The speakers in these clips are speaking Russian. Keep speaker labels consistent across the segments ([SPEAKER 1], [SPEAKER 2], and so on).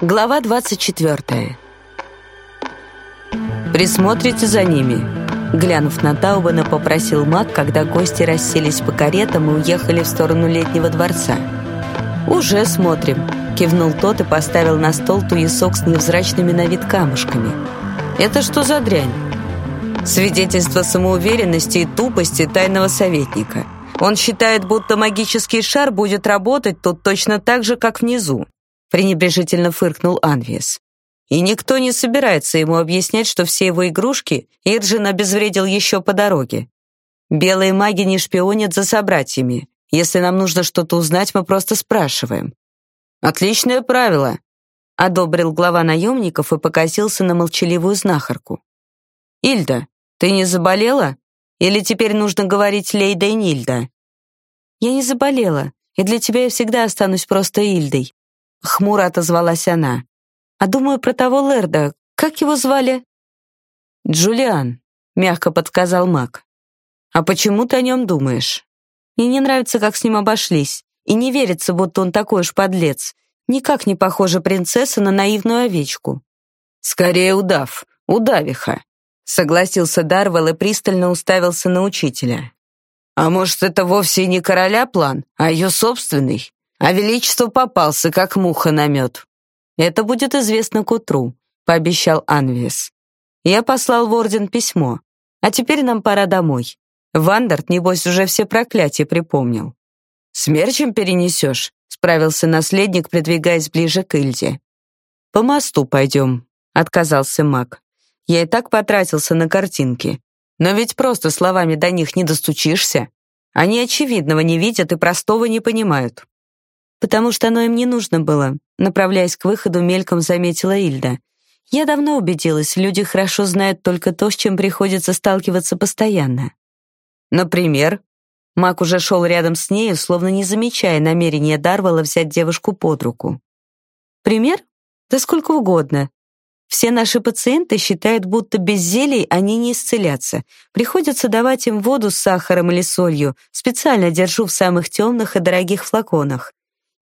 [SPEAKER 1] Глава 24. «Присмотрите за ними», — глянув на Таубана, попросил маг, когда гости расселись по каретам и уехали в сторону летнего дворца. «Уже смотрим», — кивнул тот и поставил на стол туесок с невзрачными на вид камушками. «Это что за дрянь?» «Свидетельство самоуверенности и тупости тайного советника. Он считает, будто магический шар будет работать тут точно так же, как внизу пренебрежительно фыркнул Анвиес. И никто не собирается ему объяснять, что все его игрушки Ирджин обезвредил еще по дороге. Белые маги не шпионят за собратьями. Если нам нужно что-то узнать, мы просто спрашиваем. Отличное правило, одобрил глава наемников и покосился на молчаливую знахарку. Ильда, ты не заболела? Или теперь нужно говорить Лейда и Нильда? Я не заболела, и для тебя я всегда останусь просто Ильдой, Хмуро отозвалась она. А думаю про того Лерда. Как его звали? Джулиан, мягко подсказал Мак. А почему ты о нем думаешь? Мне не нравится, как с ним обошлись, и не верится, будто он такой уж подлец. Никак не похожа принцесса на наивную овечку. Скорее удав, удавиха, согласился Дарвелл и пристально уставился на учителя. А может, это вовсе не короля план, а ее собственный? А Величество попался, как муха на мед. Это будет известно к утру, пообещал Анвис. Я послал в орден письмо. А теперь нам пора домой. Вандарт, небось, уже все проклятия припомнил. «Смерчем перенесешь?» — справился наследник, придвигаясь ближе к Ильде. «По мосту пойдем», — отказался маг. «Я и так потратился на картинки. Но ведь просто словами до них не достучишься. Они очевидного не видят и простого не понимают потому что оно им не нужно было, направляясь к выходу, мельком заметила Ильда. Я давно убедилась, люди хорошо знают только то, с чем приходится сталкиваться постоянно. Например, Мак уже шел рядом с ней, словно не замечая намерения Дарвала взять девушку под руку. Пример? Да сколько угодно. Все наши пациенты считают, будто без зелий они не исцелятся. Приходится давать им воду с сахаром или солью, специально держу в самых темных и дорогих флаконах.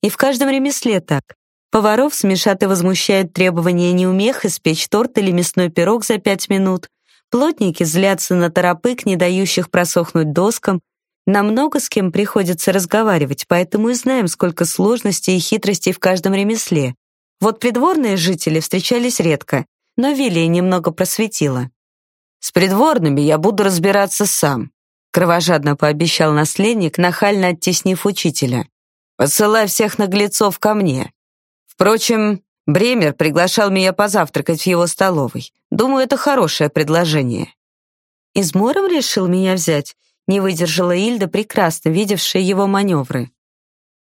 [SPEAKER 1] И в каждом ремесле так. Поваров смешат и возмущают требования неумех испечь торт или мясной пирог за пять минут. Плотники злятся на торопык, не дающих просохнуть доскам. Нам много с кем приходится разговаривать, поэтому и знаем, сколько сложностей и хитростей в каждом ремесле. Вот придворные жители встречались редко, но Вилия немного просветила. «С придворными я буду разбираться сам», кровожадно пообещал наследник, нахально оттеснив учителя. Посылай всех наглецов ко мне. Впрочем, Бремер приглашал меня позавтракать в его столовой. Думаю, это хорошее предложение. Измором решил меня взять, не выдержала Ильда, прекрасно видевшая его маневры.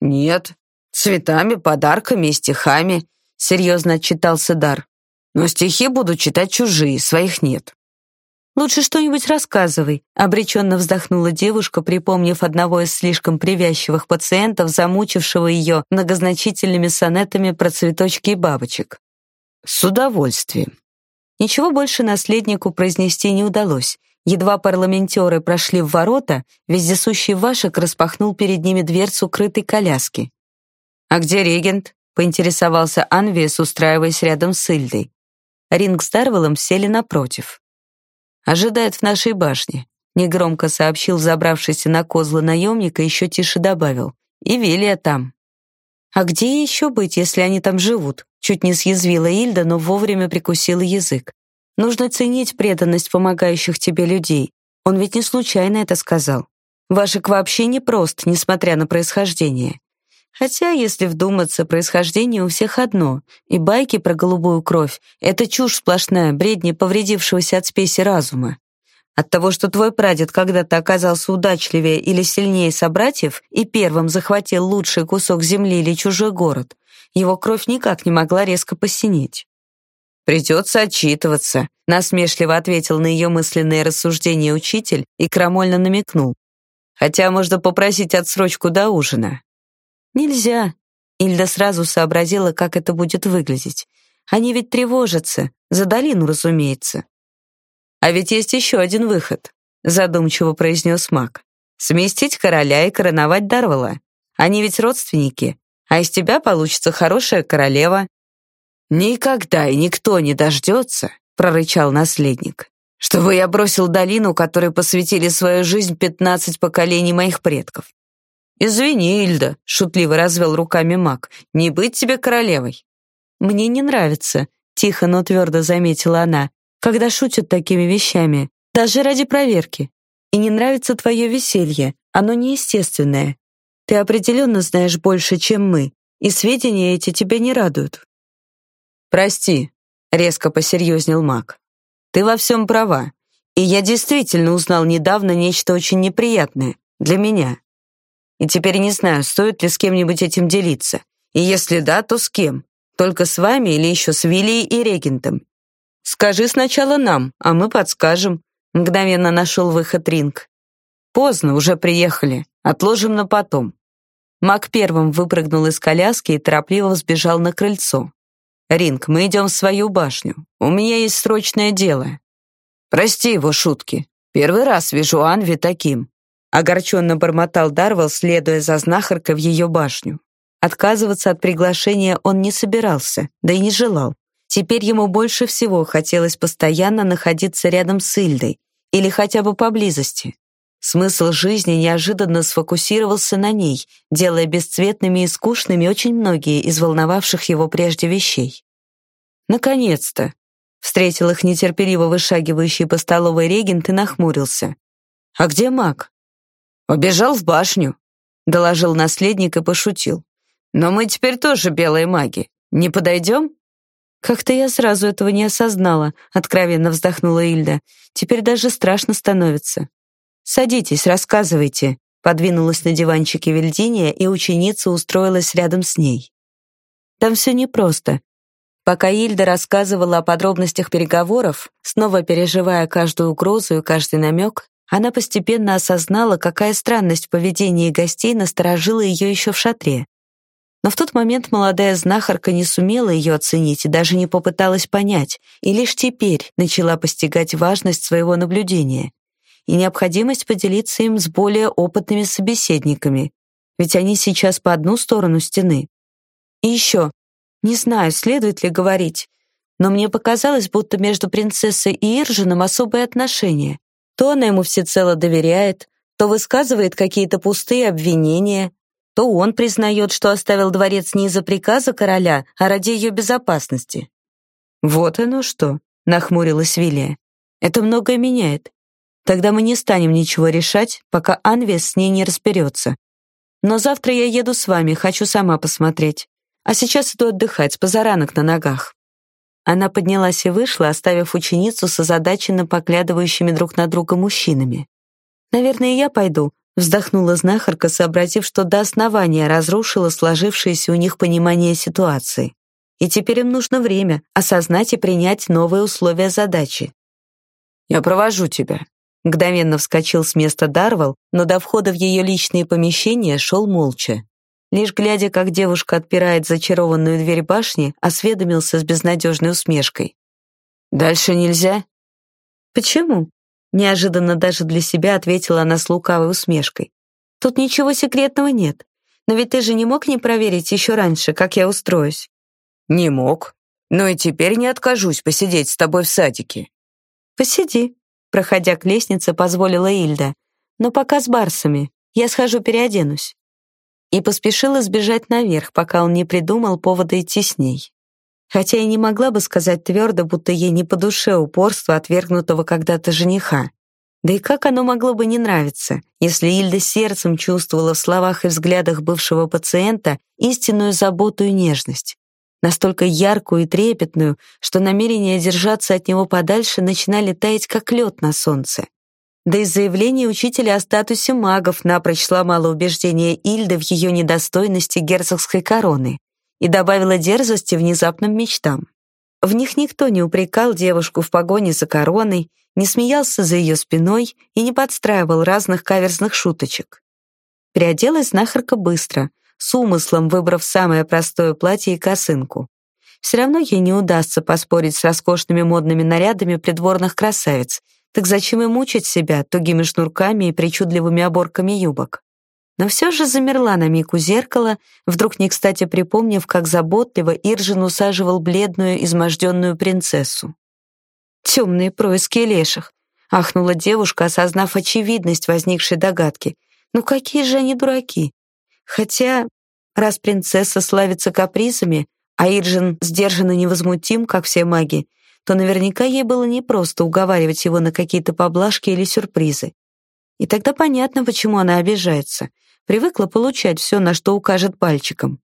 [SPEAKER 1] Нет, цветами, подарками и стихами, серьезно отчитался Дар. Но стихи буду читать чужие, своих нет. «Лучше что-нибудь рассказывай», — обреченно вздохнула девушка, припомнив одного из слишком привязчивых пациентов, замучившего ее многозначительными сонетами про цветочки и бабочек. «С удовольствием». Ничего больше наследнику произнести не удалось. Едва парламентеры прошли в ворота, вездесущий Вашек распахнул перед ними дверцу крытой коляски. «А где регент?» — поинтересовался Анвиес, устраиваясь рядом с Ильдой. Ринг с Дарвеллом сели напротив. Ожидает в нашей башне», — негромко сообщил забравшийся на козлы наемника, еще тише добавил. «И Велия там». «А где еще быть, если они там живут?» Чуть не съязвила Ильда, но вовремя прикусила язык. «Нужно ценить преданность помогающих тебе людей. Он ведь не случайно это сказал. Вашик вообще не прост, несмотря на происхождение. Хотя, если вдуматься, происхождение у всех одно, и байки про голубую кровь — это чушь сплошная, бредни повредившегося от спеси разума. От того, что твой прадед когда-то оказался удачливее или сильнее собратьев и первым захватил лучший кусок земли или чужой город, его кровь никак не могла резко посинеть. «Придется отчитываться», — насмешливо ответил на ее мысленные рассуждения учитель и крамольно намекнул. «Хотя можно попросить отсрочку до ужина. Нельзя. Ильда сразу сообразила, как это будет выглядеть. Они ведь тревожатся, за долину, разумеется. А ведь есть еще один выход, задумчиво произнес Мак. Сместить короля и короновать Дарвала. Они ведь родственники, а из тебя получится хорошая королева. «Никогда и никто не дождется», — прорычал наследник, «чтобы я бросил долину, которой посвятили свою жизнь пятнадцать поколений моих предков. «Извини, Ильда», — шутливо развел руками маг, «не быть тебе королевой». «Мне не нравится», — тихо, но твердо заметила она, «когда шутят такими вещами, даже ради проверки. И не нравится твое веселье, оно неестественное. Ты определенно знаешь больше, чем мы, и сведения эти тебя не радуют». «Прости», — резко посерьезнел маг. «Ты во всем права, и я действительно узнал недавно нечто очень неприятное для меня. И теперь не знаю, стоит ли с кем-нибудь этим делиться. И если да, то с кем? Только с вами или еще с Вилли и Регентом? Скажи сначала нам, а мы подскажем. Мгновенно нашел выход Ринг. Поздно, уже приехали. Отложим на потом. Мак первым выпрыгнул из коляски и торопливо взбежал на крыльцо. «Ринг, мы идем в свою башню. У меня есть срочное дело». «Прости его шутки. Первый раз вижу Анви таким», огорченно бормотал Дарвелл, следуя за знахаркой в ее башню. Отказываться от приглашения он не собирался, да и не желал. Теперь ему больше всего хотелось постоянно находиться рядом с Ильдой или хотя бы поблизости. Смысл жизни неожиданно сфокусировался на ней, делая бесцветными и скучными очень многие из волновавших его прежде вещей. «Наконец-то!» — встретил их нетерпеливо вышагивающий по столовой регент и нахмурился. «А где маг?» «Убежал в башню», — доложил наследник и пошутил. «Но мы теперь тоже белые маги. Не подойдем?» «Как-то я сразу этого не осознала», — откровенно вздохнула Ильда. «Теперь даже страшно становится». «Садитесь, рассказывайте», — подвинулась на диванчике Вильдиния, и ученица устроилась рядом с ней. Там все непросто. Пока Ильда рассказывала о подробностях переговоров, снова переживая каждую угрозу и каждый намек, она постепенно осознала, какая странность в поведении гостей насторожила ее еще в шатре. Но в тот момент молодая знахарка не сумела ее оценить и даже не попыталась понять, и лишь теперь начала постигать важность своего наблюдения и необходимость поделиться им с более опытными собеседниками, ведь они сейчас по одну сторону стены. И еще, не знаю, следует ли говорить, но мне показалось, будто между принцессой и Иржином особые отношения. То она ему всецело доверяет, то высказывает какие-то пустые обвинения, то он признает, что оставил дворец не из-за приказа короля, а ради ее безопасности. «Вот оно что», — нахмурилась Вилия. «Это многое меняет. Тогда мы не станем ничего решать, пока Анвес с ней не разберется. Но завтра я еду с вами, хочу сама посмотреть. А сейчас иду отдыхать, позаранок на ногах». Она поднялась и вышла, оставив ученицу с озадаченно поглядывающими друг на друга мужчинами. «Наверное, я пойду», — вздохнула знахарка, сообразив, что до основания разрушила сложившееся у них понимание ситуации. И теперь им нужно время осознать и принять новые условия задачи.
[SPEAKER 2] «Я провожу тебя», — мгновенно вскочил с места Дарвал, но до входа в ее личные помещения шел молча. Лишь глядя, как девушка отпирает зачарованную дверь башни, осведомился с безнадежной усмешкой. «Дальше нельзя?»
[SPEAKER 1] «Почему?» Неожиданно даже для себя ответила она с лукавой усмешкой. «Тут ничего секретного нет. Но ведь ты же не мог не проверить еще раньше, как я устроюсь?»
[SPEAKER 2] «Не мог. Но и теперь не откажусь посидеть с тобой в садике».
[SPEAKER 1] «Посиди», — проходя к лестнице, позволила Ильда. «Но пока с барсами. Я схожу переоденусь» и поспешила сбежать наверх, пока он не придумал повода идти с ней. Хотя и не могла бы сказать твердо, будто ей не по душе упорство отвергнутого когда-то жениха. Да и как оно могло бы не нравиться, если Ильда сердцем чувствовала в словах и взглядах бывшего пациента истинную заботу и нежность, настолько яркую и трепетную, что намерения держаться от него подальше начинали таять, как лед на солнце. Да и заявление учителя о статусе магов напрочь сломало убеждение Ильды в ее недостойности герцогской короны и добавило дерзости внезапным мечтам. В них никто не упрекал девушку в погоне за короной, не смеялся за ее спиной и не подстраивал разных каверзных шуточек. Приоделась знахарка быстро, с умыслом выбрав самое простое платье и косынку. Все равно ей не удастся поспорить с роскошными модными нарядами придворных красавиц, так зачем и мучить себя тугими шнурками и причудливыми оборками юбок?
[SPEAKER 2] но все же замерла на миг у зеркала, вдруг не кстати припомнив, как заботливо Иржин усаживал бледную, изможденную принцессу. «Темные происки леших!» — ахнула девушка, осознав очевидность возникшей догадки. «Ну какие же они дураки! Хотя, раз принцесса славится капризами, а Иржин сдержанно невозмутим, как все маги, то наверняка ей было непросто уговаривать его на какие-то поблажки или сюрпризы. И тогда понятно, почему она обижается. Привыкла получать все, на что укажет пальчиком.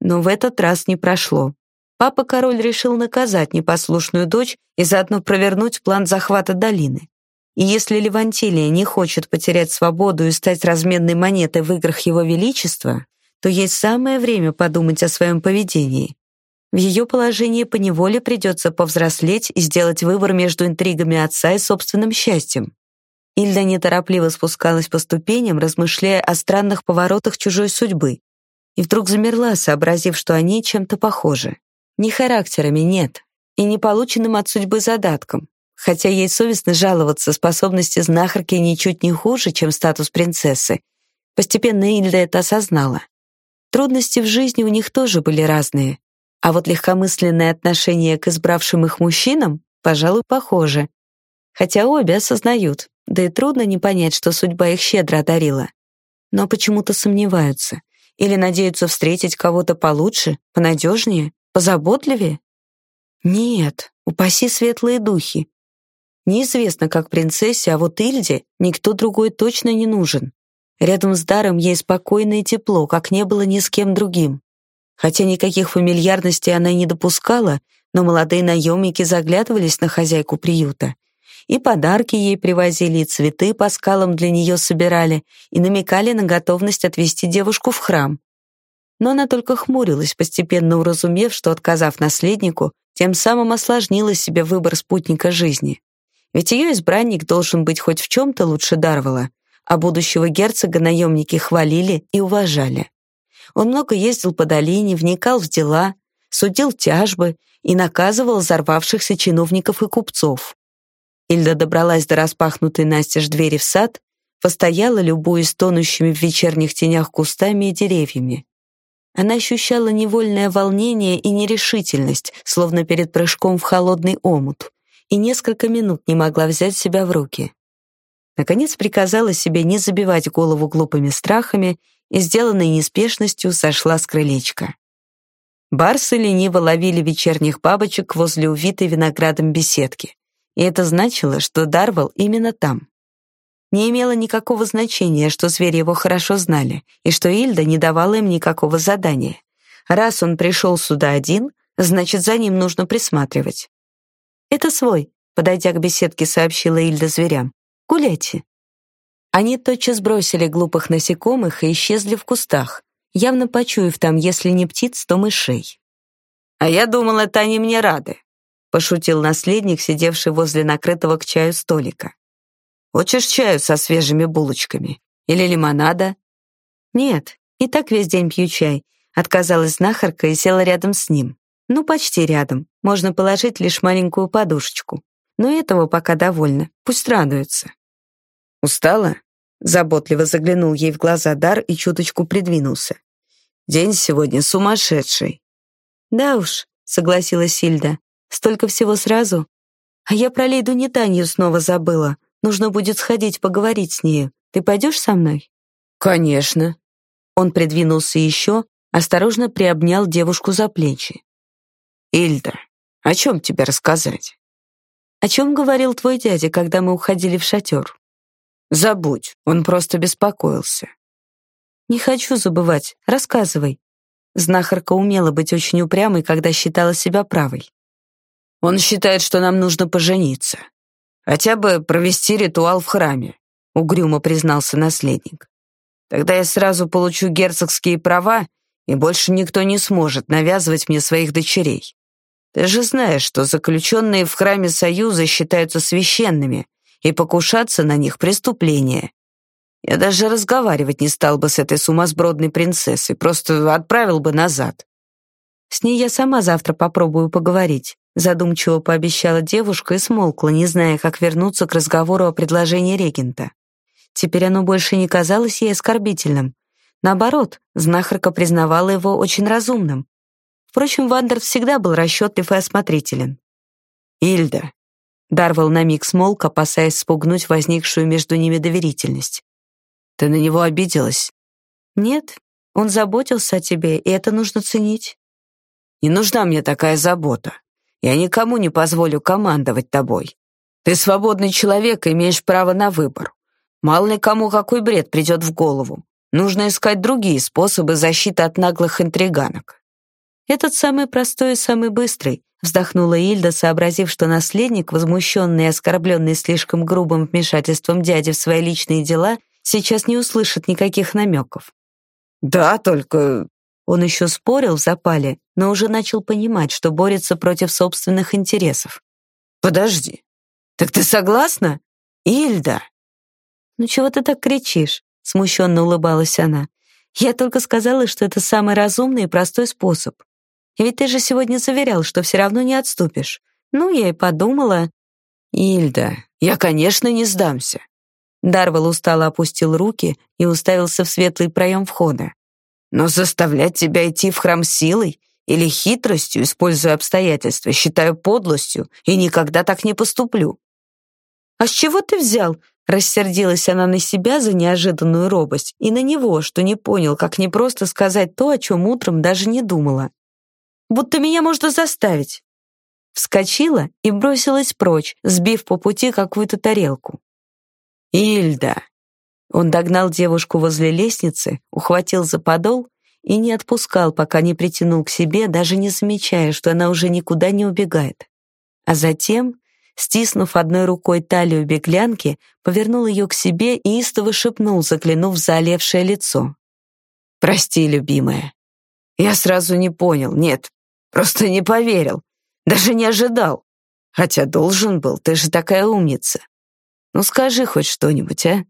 [SPEAKER 2] Но в этот раз не прошло. Папа-король решил наказать непослушную дочь и заодно провернуть план захвата долины. И если Левантилия не хочет потерять свободу и стать разменной монетой в играх его величества, то есть самое время подумать о своем поведении. В ее положении поневоле придется повзрослеть и сделать выбор между интригами отца и собственным счастьем. Ильда неторопливо спускалась по ступеням, размышляя о странных поворотах чужой судьбы, и вдруг замерла, сообразив, что они чем-то похожи. Не характерами, нет, и не полученным от судьбы задатком, хотя ей совестно жаловаться, способности знахарки ничуть не хуже, чем статус принцессы. Постепенно Ильда это осознала. Трудности в жизни у них тоже были разные, а вот легкомысленное отношение к избравшим их мужчинам, пожалуй, похоже. Хотя обе осознают, да и трудно не понять, что судьба их щедро одарила. Но почему-то сомневаются. Или надеются встретить кого-то получше, понадежнее, позаботливее? Нет, упаси светлые духи. Неизвестно, как принцессе, а вот Ильде никто другой точно не нужен. Рядом с Даром ей спокойно и тепло, как не было ни с кем другим. Хотя никаких фамильярностей она не допускала, но молодые наемники заглядывались на хозяйку приюта. И подарки ей привозили, и цветы по скалам для нее собирали, и намекали на готовность отвезти девушку в храм. Но она только хмурилась, постепенно уразумев, что, отказав наследнику, тем самым осложнила себе выбор спутника жизни. Ведь ее избранник должен быть хоть в чем-то лучше Дарвала, а будущего герцога наемники хвалили и уважали. Он много ездил по долине, вникал в дела, судил тяжбы и наказывал взорвавшихся чиновников и купцов. Ильда добралась до распахнутой настежь двери в сад, постояла, любуясь тонущими в вечерних тенях кустами и деревьями. Она ощущала невольное волнение и нерешительность, словно перед прыжком в холодный омут, и несколько минут не могла взять себя в руки. Наконец приказала себе не забивать голову глупыми страхами и, сделанной неспешностью, сошла с крылечка. Барсы лениво ловили вечерних бабочек возле увитой виноградом беседки, и это значило, что Дарвал именно там. Не имело никакого значения, что звери его хорошо знали, и что Ильда не давала им никакого задания. Раз он пришел сюда один, значит, за ним нужно присматривать. «Это свой», — подойдя к беседке, сообщила Ильда зверям. «Гуляйте». Они тотчас бросили глупых насекомых и исчезли в кустах, явно почуяв там, если не птиц, то мышей. «А я думал, это они мне рады», — пошутил наследник, сидевший возле накрытого к чаю столика. «Хочешь чаю со свежими булочками? Или лимонада?» «Нет, и так весь день пью чай», — отказалась знахарка и села рядом с ним. «Ну, почти рядом. Можно положить лишь маленькую подушечку. Но этого пока довольно. Пусть радуется».
[SPEAKER 1] «Устала?» Заботливо заглянул ей в глаза Дар и чуточку придвинулся. «День сегодня сумасшедший».
[SPEAKER 2] «Да уж», — согласилась Сильда. «Столько всего сразу. А я про Лейду Нетанью снова забыла. Нужно будет сходить поговорить с нею. Ты пойдешь со мной?»
[SPEAKER 1] «Конечно».
[SPEAKER 2] Он придвинулся еще, осторожно приобнял девушку за плечи.
[SPEAKER 1] «Ильда, о чем тебе рассказать?»
[SPEAKER 2] «О чем говорил твой дядя, когда мы уходили в шатер?»
[SPEAKER 1] Забудь, он просто беспокоился.
[SPEAKER 2] Не хочу забывать, рассказывай. Знахарка умела быть очень упрямой, когда считала себя правой.
[SPEAKER 1] Он считает, что нам нужно пожениться. Хотя бы провести ритуал в храме, угрюмо признался наследник. Тогда я сразу получу герцогские права, и больше никто не сможет навязывать мне своих дочерей. Ты же знаешь, что заключенные в храме Союза считаются священными, и покушаться на них преступление. Я даже разговаривать не стал бы с этой сумасбродной принцессой, просто отправил бы назад.
[SPEAKER 2] С ней я сама завтра попробую поговорить, задумчиво пообещала девушка и смолкла, не зная, как вернуться к разговору о предложении регента. Теперь оно больше не казалось ей оскорбительным, Наоборот, знахарка признавала его очень разумным. Впрочем, Вандер всегда был расчетлив и осмотрителен.
[SPEAKER 1] «Ильда!» Дарвал на миг смолк, опасаясь спугнуть возникшую между ними доверительность. «Ты на него обиделась?»
[SPEAKER 2] «Нет, он заботился о тебе, и это нужно ценить».
[SPEAKER 1] «Не нужна мне такая забота. Я никому не позволю командовать тобой. Ты свободный человек и имеешь право на выбор. Мало ли кому какой бред придет в голову. Нужно искать другие способы защиты от наглых интриганок.
[SPEAKER 2] Этот самый простой и самый быстрый, вздохнула Ильда, сообразив, что наследник, возмущенный и оскорбленный слишком грубым вмешательством дяди в свои личные дела, сейчас не услышит никаких намеков.
[SPEAKER 1] Да, только
[SPEAKER 2] он еще спорил в запале, но уже начал понимать, что борется против собственных интересов.
[SPEAKER 1] Подожди. Так ты согласна? Ильда.
[SPEAKER 2] Ну чего ты так кричишь? смущенно улыбалась она. Я только сказала, что это самый разумный и простой способ. Ведь ты же сегодня заверял, что все равно не отступишь. Ну, я и подумала.
[SPEAKER 1] Ильда, я, конечно, не сдамся.
[SPEAKER 2] Дарвал устало опустил руки и уставился в светлый проем входа.
[SPEAKER 1] Но заставлять тебя идти в храм силой или хитростью, используя обстоятельства, считаю подлостью и никогда так не поступлю.
[SPEAKER 2] А с чего ты взял? Рассердилась она на себя за неожиданную робость и на него, что не понял, как непросто сказать то, о чем утром даже не думала будто меня можно заставить. Вскочила и бросилась прочь, сбив по пути какую-то тарелку.
[SPEAKER 1] «Ильда!»
[SPEAKER 2] Он догнал девушку возле лестницы, ухватил за подол и не отпускал, пока не притянул к себе, даже не замечая, что она уже никуда не убегает. А затем, стиснув одной рукой талию беглянки, повернул ее к себе и истово шепнул, заглянув в заолевшее лицо.
[SPEAKER 1] «Прости, любимая. Я сразу не понял. Нет, Просто не поверил. Даже не ожидал. Хотя должен был, ты же такая умница. Ну скажи хоть что-нибудь, а?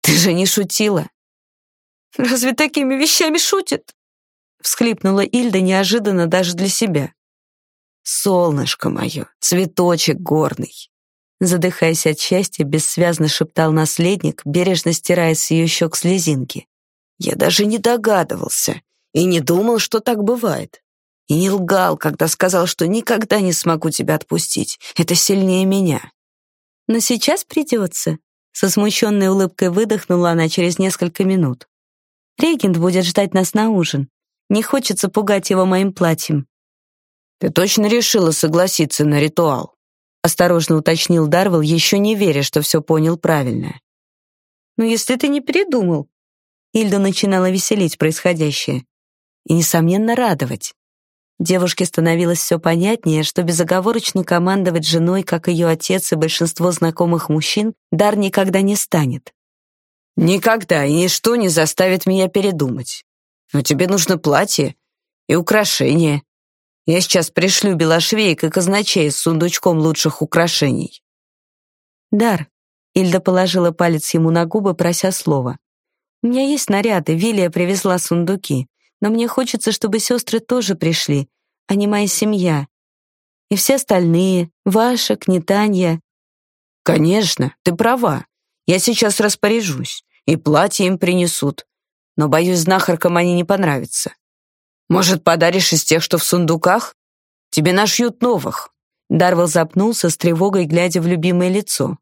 [SPEAKER 1] Ты же не шутила.
[SPEAKER 2] Разве такими вещами шутят? Всхлипнула Ильда неожиданно даже для себя.
[SPEAKER 1] Солнышко мое, цветочек горный.
[SPEAKER 2] Задыхаясь от счастья, бессвязно шептал наследник, бережно стирая с ее щек слезинки.
[SPEAKER 1] Я даже не догадывался и не думал, что так бывает. И не лгал, когда сказал, что никогда не смогу тебя отпустить. Это сильнее меня.
[SPEAKER 2] Но сейчас придется. Со смущенной улыбкой выдохнула она через несколько минут. Регент будет ждать нас на ужин. Не хочется пугать его моим платьем.
[SPEAKER 1] Ты точно решила согласиться на ритуал? Осторожно уточнил Дарвел, еще не веря, что все понял правильно.
[SPEAKER 2] Ну, если ты не передумал. Ильда начинала веселить происходящее. И, несомненно, радовать. Девушке становилось все понятнее, что безоговорочно командовать женой, как ее отец и большинство знакомых мужчин, Дар никогда не станет.
[SPEAKER 1] «Никогда и ничто не заставит меня передумать. Но тебе нужно платье и украшения. Я сейчас пришлю белошвеек и казначей с сундучком лучших украшений».
[SPEAKER 2] «Дар», — Ильда положила палец ему на губы, прося слова. «У меня есть наряды, Вилия привезла сундуки но мне хочется, чтобы сестры тоже пришли, а не моя семья. И все остальные, ваша, Кнетанья.
[SPEAKER 1] Конечно, ты права. Я сейчас распоряжусь, и платье им принесут. Но, боюсь, знахаркам они не понравятся. Может, подаришь из тех, что в сундуках? Тебе нашьют новых.
[SPEAKER 2] Дарвел запнулся с тревогой, глядя в любимое лицо.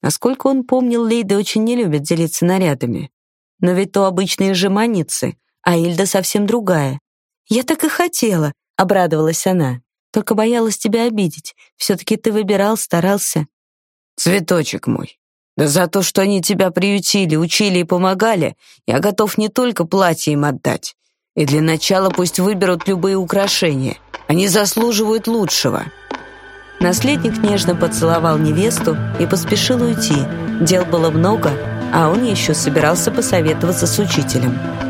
[SPEAKER 2] Насколько он помнил, Лейда очень не любит делиться нарядами. Но ведь то обычные жеманницы, а Ильда совсем другая. Я так и хотела, обрадовалась она. Только боялась тебя обидеть. Все-таки ты выбирал, старался.
[SPEAKER 1] Цветочек мой, да за то, что они тебя приютили, учили и помогали, я готов не только платье им отдать. И для начала пусть выберут любые украшения. Они заслуживают лучшего.
[SPEAKER 2] Наследник нежно поцеловал невесту и поспешил уйти. Дел было много, а он еще собирался посоветоваться с учителем.